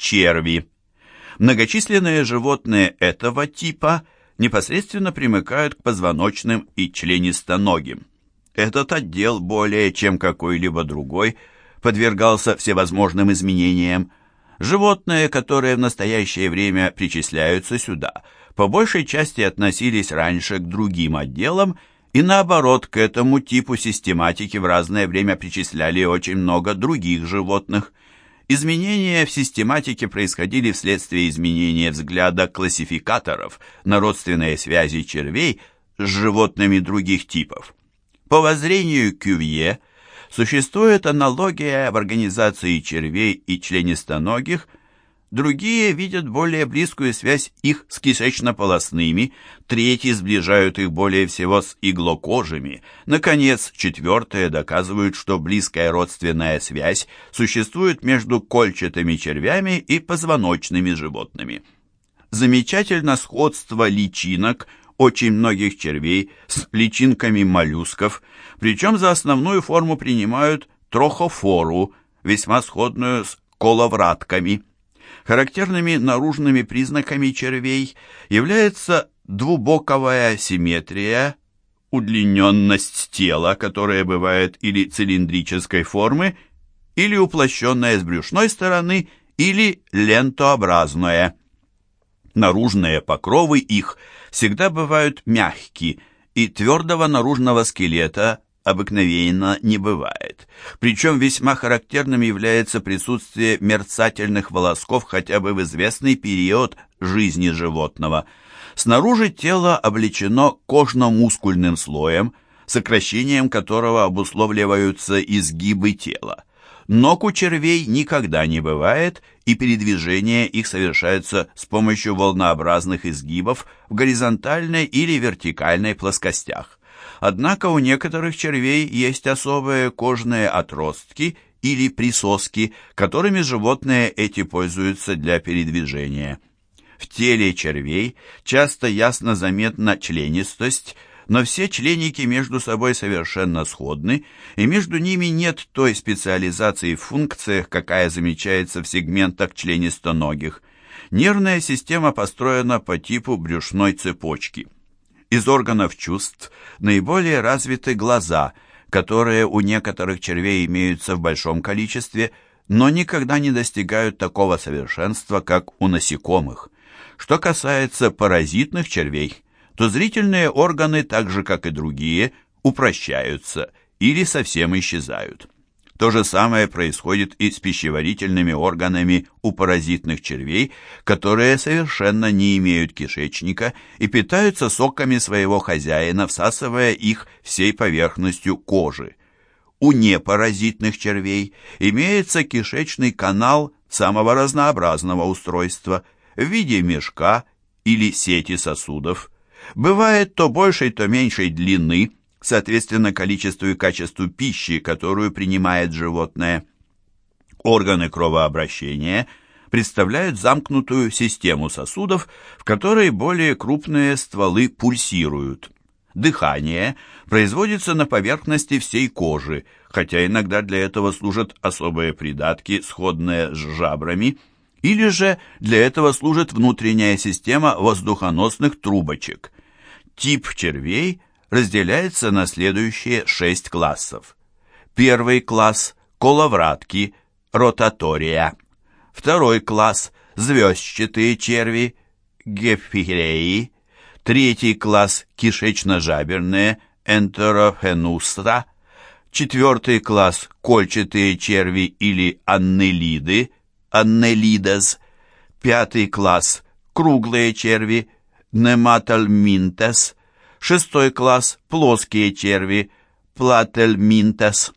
черви. Многочисленные животные этого типа непосредственно примыкают к позвоночным и членистоногим. Этот отдел более чем какой-либо другой подвергался всевозможным изменениям. Животные, которые в настоящее время причисляются сюда, по большей части относились раньше к другим отделам и наоборот, к этому типу систематики в разное время причисляли очень много других животных. Изменения в систематике происходили вследствие изменения взгляда классификаторов на родственные связи червей с животными других типов. По воззрению Кювье, существует аналогия в организации червей и членистоногих – Другие видят более близкую связь их с кишечно-полосными, третьи сближают их более всего с иглокожими. Наконец, четвертые доказывают, что близкая родственная связь существует между кольчатыми червями и позвоночными животными. Замечательно сходство личинок очень многих червей с личинками моллюсков, причем за основную форму принимают трохофору, весьма сходную с коловратками. Характерными наружными признаками червей является двубоковая симметрия, удлиненность тела, которая бывает или цилиндрической формы, или уплощенная с брюшной стороны, или лентообразная. Наружные покровы их всегда бывают мягкие, и твердого наружного скелета обыкновенно не бывает. Причем весьма характерным является присутствие мерцательных волосков хотя бы в известный период жизни животного. Снаружи тело облечено кожно-мускульным слоем, сокращением которого обусловливаются изгибы тела. Ног у червей никогда не бывает, и передвижение их совершается с помощью волнообразных изгибов в горизонтальной или вертикальной плоскостях. Однако у некоторых червей есть особые кожные отростки или присоски, которыми животные эти пользуются для передвижения. В теле червей часто ясно заметна членистость, но все членики между собой совершенно сходны, и между ними нет той специализации в функциях, какая замечается в сегментах членистоногих. Нервная система построена по типу брюшной цепочки – из органов чувств наиболее развиты глаза, которые у некоторых червей имеются в большом количестве, но никогда не достигают такого совершенства, как у насекомых. Что касается паразитных червей, то зрительные органы, так же как и другие, упрощаются или совсем исчезают. То же самое происходит и с пищеварительными органами у паразитных червей, которые совершенно не имеют кишечника и питаются соками своего хозяина, всасывая их всей поверхностью кожи. У непаразитных червей имеется кишечный канал самого разнообразного устройства в виде мешка или сети сосудов. Бывает то большей, то меньшей длины – соответственно количеству и качеству пищи, которую принимает животное. Органы кровообращения представляют замкнутую систему сосудов, в которой более крупные стволы пульсируют. Дыхание производится на поверхности всей кожи, хотя иногда для этого служат особые придатки, сходные с жабрами, или же для этого служит внутренняя система воздухоносных трубочек. Тип червей – разделяется на следующие шесть классов. Первый класс – коловратки, ротатория. Второй класс – звездчатые черви, гефиреи. Третий класс – кишечно-жаберные, энтерофенуста. Четвертый класс – кольчатые черви или аннелиды, аннелидес. Пятый класс – круглые черви, нематальминтес. Шестой класс – плоские черви, плательминтес.